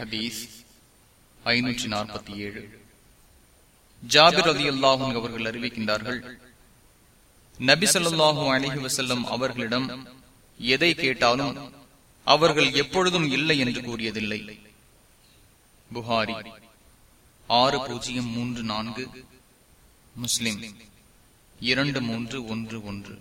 ஹதீஸ் ஐநூற்றி நாற்பத்தி ஏழு. ஜாபிர் அலி அல்லாஹும் அவர்கள் அறிவிக்கின்றார்கள் நபி சொல்லாஹு அலிஹி வசல்லம் அவர்களிடம் எதை கேட்டாலும் அவர்கள் எப்பொழுதும் இல்லை என்று கூறியதில்லை. புகாரி ஆறு பூஜ்ஜியம் மூன்று நான்கு முஸ்லிம் இரண்டு மூன்று ஒன்று ஒன்று.